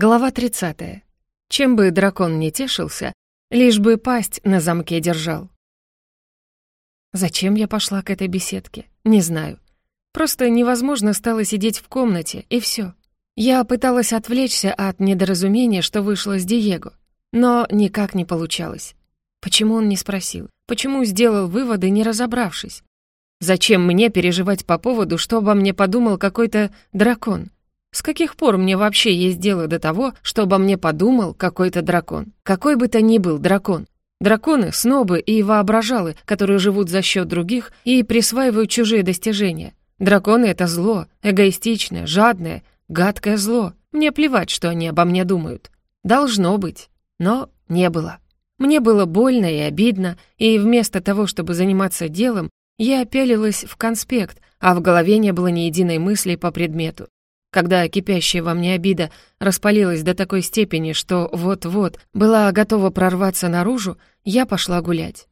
Глава 30. Чем бы дракон не тешился, лишь бы пасть на замке держал. Зачем я пошла к этой беседке? Не знаю. Просто невозможно стало сидеть в комнате, и все. Я пыталась отвлечься от недоразумения, что вышло с Диего, но никак не получалось. Почему он не спросил? Почему сделал выводы, не разобравшись? Зачем мне переживать по поводу, что обо мне подумал какой-то дракон? С каких пор мне вообще есть дело до того, что обо мне подумал какой-то дракон? Какой бы то ни был дракон. Драконы — снобы и воображалы, которые живут за счет других и присваивают чужие достижения. Драконы — это зло, эгоистичное, жадное, гадкое зло. Мне плевать, что они обо мне думают. Должно быть, но не было. Мне было больно и обидно, и вместо того, чтобы заниматься делом, я опялилась в конспект, а в голове не было ни единой мысли по предмету. Когда кипящая во мне обида распалилась до такой степени, что вот-вот была готова прорваться наружу, я пошла гулять.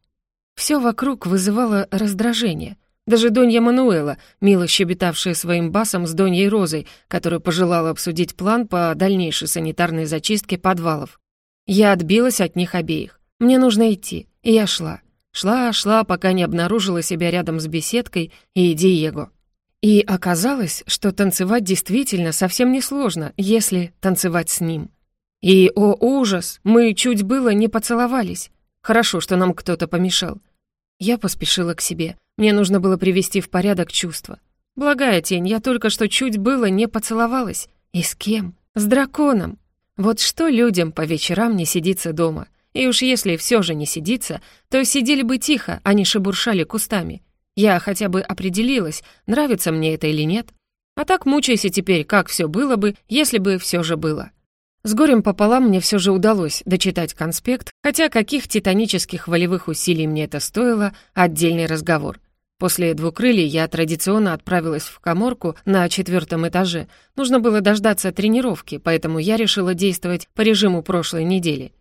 Все вокруг вызывало раздражение. Даже Донья Мануэла, мило щебетавшая своим басом с Доньей Розой, которая пожелала обсудить план по дальнейшей санитарной зачистке подвалов. Я отбилась от них обеих. Мне нужно идти, и я шла. Шла, шла, пока не обнаружила себя рядом с беседкой и Диего. И оказалось, что танцевать действительно совсем несложно, если танцевать с ним. И, о ужас, мы чуть было не поцеловались. Хорошо, что нам кто-то помешал. Я поспешила к себе. Мне нужно было привести в порядок чувства. Благая тень, я только что чуть было не поцеловалась. И с кем? С драконом. Вот что людям по вечерам не сидится дома. И уж если все же не сидится, то сидели бы тихо, а не шебуршали кустами. Я хотя бы определилась, нравится мне это или нет. А так мучайся теперь, как все было бы, если бы все же было. С горем пополам мне все же удалось дочитать конспект, хотя каких титанических волевых усилий мне это стоило, отдельный разговор. После двукрылья я традиционно отправилась в коморку на четвертом этаже. Нужно было дождаться тренировки, поэтому я решила действовать по режиму прошлой недели.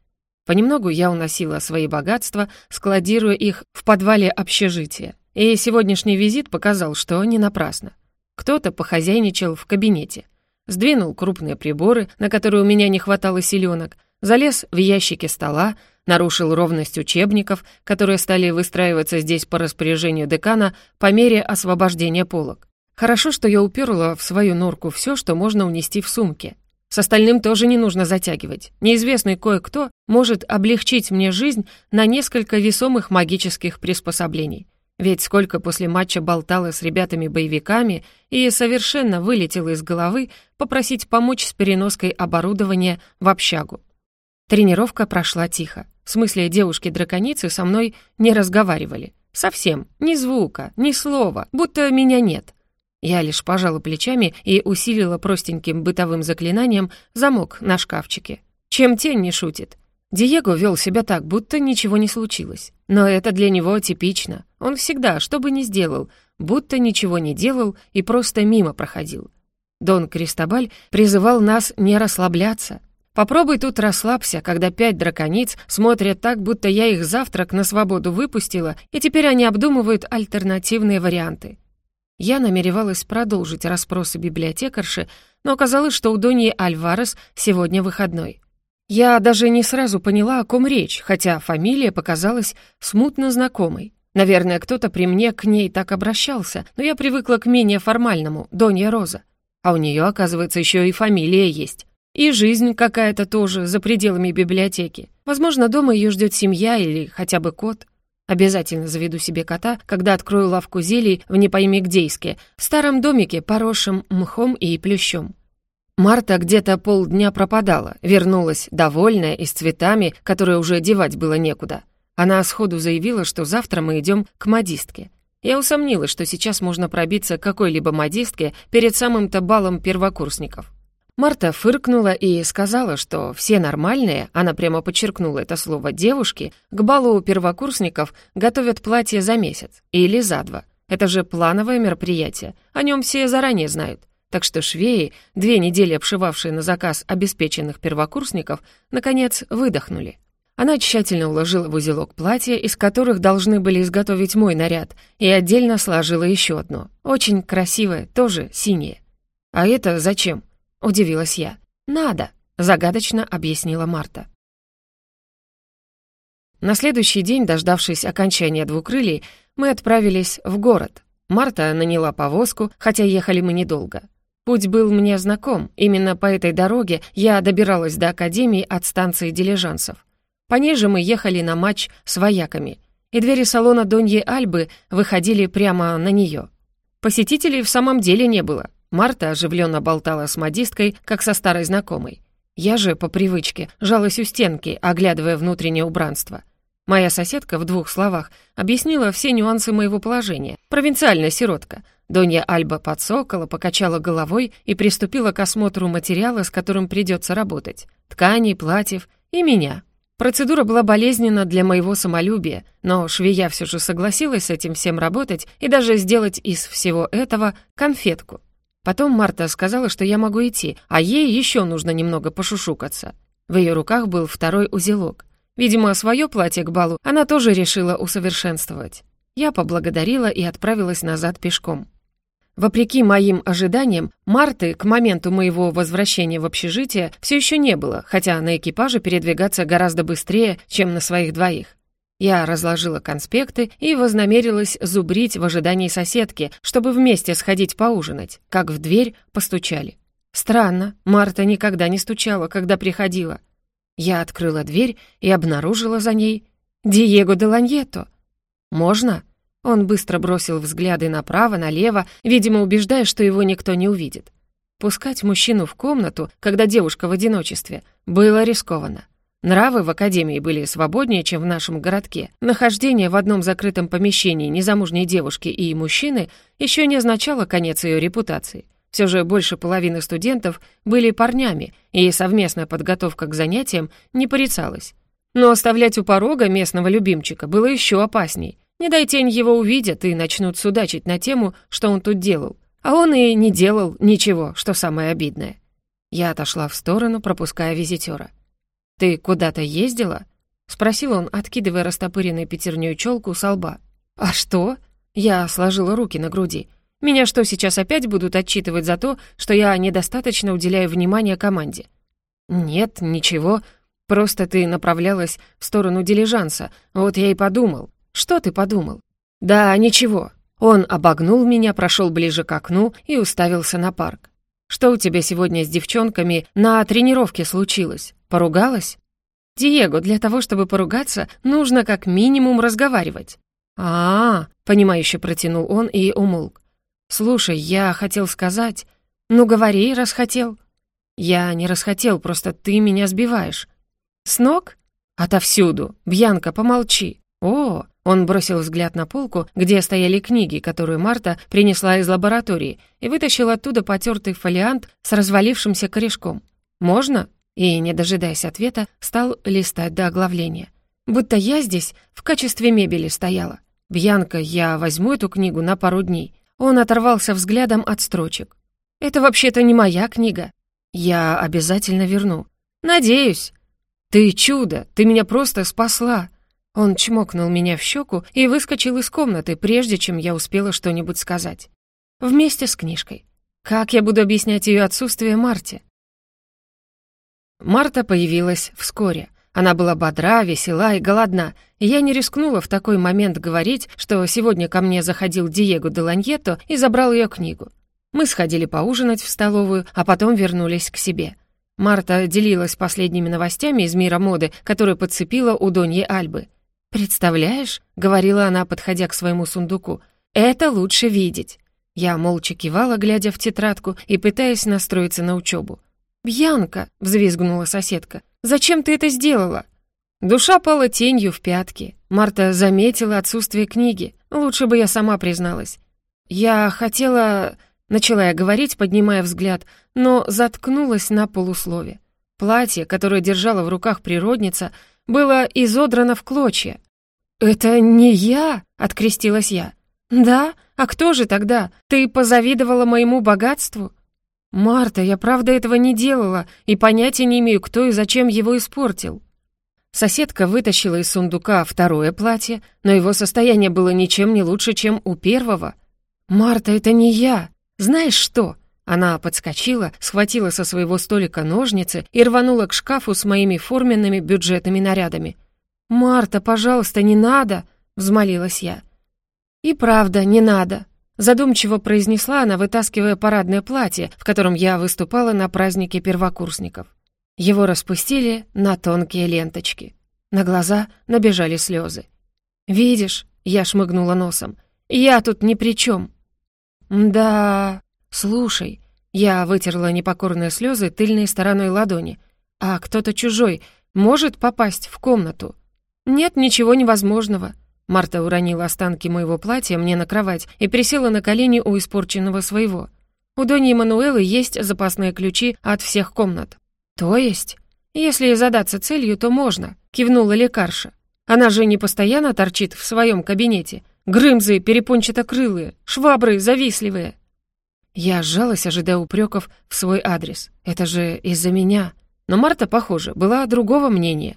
Понемногу я уносила свои богатства, складируя их в подвале общежития. И сегодняшний визит показал, что не напрасно. Кто-то похозяйничал в кабинете. Сдвинул крупные приборы, на которые у меня не хватало силёнок, залез в ящики стола, нарушил ровность учебников, которые стали выстраиваться здесь по распоряжению декана по мере освобождения полок. Хорошо, что я уперла в свою норку все, что можно унести в сумке. С остальным тоже не нужно затягивать. Неизвестный кое-кто может облегчить мне жизнь на несколько весомых магических приспособлений. Ведь сколько после матча болтала с ребятами-боевиками и совершенно вылетело из головы попросить помочь с переноской оборудования в общагу. Тренировка прошла тихо. В смысле, девушки-драконицы со мной не разговаривали. Совсем. Ни звука, ни слова, будто меня нет. Я лишь пожала плечами и усилила простеньким бытовым заклинанием замок на шкафчике. Чем тень не шутит? Диего вел себя так, будто ничего не случилось. Но это для него типично. Он всегда, что бы ни сделал, будто ничего не делал и просто мимо проходил. Дон Кристобаль призывал нас не расслабляться. Попробуй тут расслабься, когда пять дракониц смотрят так, будто я их завтрак на свободу выпустила, и теперь они обдумывают альтернативные варианты. Я намеревалась продолжить расспросы библиотекарши, но оказалось, что у Доньи Альварес сегодня выходной. Я даже не сразу поняла, о ком речь, хотя фамилия показалась смутно знакомой. Наверное, кто-то при мне к ней так обращался, но я привыкла к менее формальному, Донья Роза. А у нее, оказывается, еще и фамилия есть. И жизнь какая-то тоже за пределами библиотеки. Возможно, дома ее ждет семья или хотя бы кот. Обязательно заведу себе кота, когда открою лавку зелий в не пойми гдейске, в старом домике, поросшем мхом и плющом. Марта где-то полдня пропадала, вернулась, довольная и с цветами, которые уже одевать было некуда. Она сходу заявила, что завтра мы идем к модистке. Я усомнилась, что сейчас можно пробиться к какой-либо модистке перед самым-то балом первокурсников. Марта фыркнула и сказала, что все нормальные, она прямо подчеркнула это слово, девушки, к балу первокурсников готовят платье за месяц или за два. Это же плановое мероприятие, о нем все заранее знают. Так что швеи, две недели обшивавшие на заказ обеспеченных первокурсников, наконец выдохнули. Она тщательно уложила в узелок платья, из которых должны были изготовить мой наряд, и отдельно сложила еще одно. Очень красивое, тоже синее. «А это зачем?» — удивилась я. «Надо». — загадочно объяснила Марта. На следующий день, дождавшись окончания двукрылей, мы отправились в город. Марта наняла повозку, хотя ехали мы недолго. Путь был мне знаком, именно по этой дороге я добиралась до академии от станции дилижансов. По ней же мы ехали на матч с вояками, и двери салона Доньи Альбы выходили прямо на нее. Посетителей в самом деле не было. Марта оживленно болтала с модисткой, как со старой знакомой. Я же, по привычке, жалась у стенки, оглядывая внутреннее убранство. Моя соседка в двух словах объяснила все нюансы моего положения. Провинциальная сиротка — Донья Альба подсокола, покачала головой и приступила к осмотру материала, с которым придется работать. Тканей, платьев и меня. Процедура была болезненна для моего самолюбия, но швея все же согласилась с этим всем работать и даже сделать из всего этого конфетку. Потом Марта сказала, что я могу идти, а ей еще нужно немного пошушукаться. В ее руках был второй узелок. Видимо, свое платье к балу она тоже решила усовершенствовать. Я поблагодарила и отправилась назад пешком. Вопреки моим ожиданиям, Марты к моменту моего возвращения в общежитие все еще не было, хотя на экипаже передвигаться гораздо быстрее, чем на своих двоих. Я разложила конспекты и вознамерилась зубрить в ожидании соседки, чтобы вместе сходить поужинать, как в дверь постучали. Странно, Марта никогда не стучала, когда приходила. Я открыла дверь и обнаружила за ней Диего де Ланьето. «Можно?» Он быстро бросил взгляды направо, налево, видимо, убеждая, что его никто не увидит. Пускать мужчину в комнату, когда девушка в одиночестве, было рискованно. Нравы в академии были свободнее, чем в нашем городке. Нахождение в одном закрытом помещении незамужней девушки и мужчины еще не означало конец ее репутации. Все же больше половины студентов были парнями, и совместная подготовка к занятиям не порицалась. Но оставлять у порога местного любимчика было еще опасней. Не дай тень его увидят и начнут судачить на тему, что он тут делал. А он и не делал ничего, что самое обидное. Я отошла в сторону, пропуская визитера. «Ты куда-то ездила?» — спросил он, откидывая растопыренной пятерню челку со лба. «А что?» — я сложила руки на груди. «Меня что, сейчас опять будут отчитывать за то, что я недостаточно уделяю внимания команде?» «Нет, ничего. Просто ты направлялась в сторону дилижанса. Вот я и подумал. «Что ты подумал?» «Да, ничего». Он обогнул меня, прошел ближе к окну и уставился на парк. «Что у тебя сегодня с девчонками на тренировке случилось? Поругалась?» «Диего, для того, чтобы поругаться, нужно как минимум разговаривать». «А-а-а», — понимающе протянул он и умолк. «Слушай, я хотел сказать...» «Ну, говори, раз хотел». «Я не расхотел, просто ты меня сбиваешь». «С ног?» «Отовсюду. Бьянка, помолчи». «О, он бросил взгляд на полку, где стояли книги, которые Марта принесла из лаборатории, и вытащил оттуда потертый фолиант с развалившимся корешком. «Можно?» И, не дожидаясь ответа, стал листать до оглавления. «Будто я здесь в качестве мебели стояла. Бьянка, я возьму эту книгу на пару дней». Он оторвался взглядом от строчек. «Это вообще-то не моя книга. Я обязательно верну. Надеюсь. Ты чудо, ты меня просто спасла. Он чмокнул меня в щеку и выскочил из комнаты, прежде чем я успела что-нибудь сказать. Вместе с книжкой. Как я буду объяснять ее отсутствие Марте? Марта появилась вскоре. Она была бодра, весела и голодна, и я не рискнула в такой момент говорить, что сегодня ко мне заходил Диего де Ланьето и забрал ее книгу. Мы сходили поужинать в столовую, а потом вернулись к себе. Марта делилась последними новостями из мира моды, которые подцепила у Доньи Альбы. «Представляешь?» — говорила она, подходя к своему сундуку. «Это лучше видеть». Я молча кивала, глядя в тетрадку и пытаясь настроиться на учебу. «Бьянка!» — взвизгнула соседка. «Зачем ты это сделала?» Душа пала тенью в пятки. Марта заметила отсутствие книги. Лучше бы я сама призналась. «Я хотела...» — начала я говорить, поднимая взгляд, но заткнулась на полуслове. Платье, которое держала в руках природница, было изодрано в клочья. «Это не я!» — открестилась я. «Да? А кто же тогда? Ты позавидовала моему богатству?» «Марта, я правда этого не делала и понятия не имею, кто и зачем его испортил». Соседка вытащила из сундука второе платье, но его состояние было ничем не лучше, чем у первого. «Марта, это не я. Знаешь что?» Она подскочила, схватила со своего столика ножницы и рванула к шкафу с моими форменными бюджетными нарядами. «Марта, пожалуйста, не надо!» — взмолилась я. «И правда, не надо!» — задумчиво произнесла она, вытаскивая парадное платье, в котором я выступала на празднике первокурсников. Его распустили на тонкие ленточки. На глаза набежали слезы. «Видишь?» — я шмыгнула носом. «Я тут ни при чем. «Да...» «Слушай...» Я вытерла непокорные слезы тыльной стороной ладони. «А кто-то чужой может попасть в комнату?» «Нет ничего невозможного». Марта уронила останки моего платья мне на кровать и присела на колени у испорченного своего. У Дони Эммануэлы есть запасные ключи от всех комнат. «То есть?» «Если задаться целью, то можно», — кивнула лекарша. «Она же не постоянно торчит в своем кабинете. Грымзы перепончатокрылые, швабры завистливые». Я сжалась, ожидая упреков в свой адрес. Это же из-за меня. Но Марта, похоже, была другого мнения.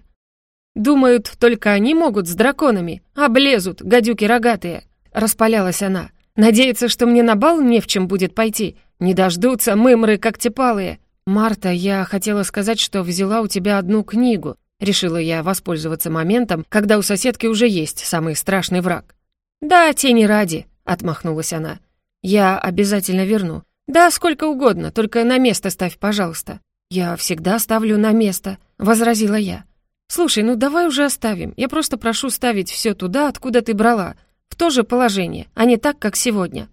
«Думают, только они могут с драконами. Облезут, гадюки рогатые!» Распалялась она. «Надеются, что мне на бал не в чем будет пойти. Не дождутся мымры когтепалые. «Марта, я хотела сказать, что взяла у тебя одну книгу». Решила я воспользоваться моментом, когда у соседки уже есть самый страшный враг. «Да, тени ради», — отмахнулась она. «Я обязательно верну. Да, сколько угодно, только на место ставь, пожалуйста». «Я всегда ставлю на место», — возразила я. «Слушай, ну давай уже оставим. Я просто прошу ставить все туда, откуда ты брала. В то же положение, а не так, как сегодня».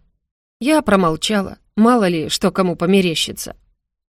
Я промолчала. Мало ли, что кому померещится.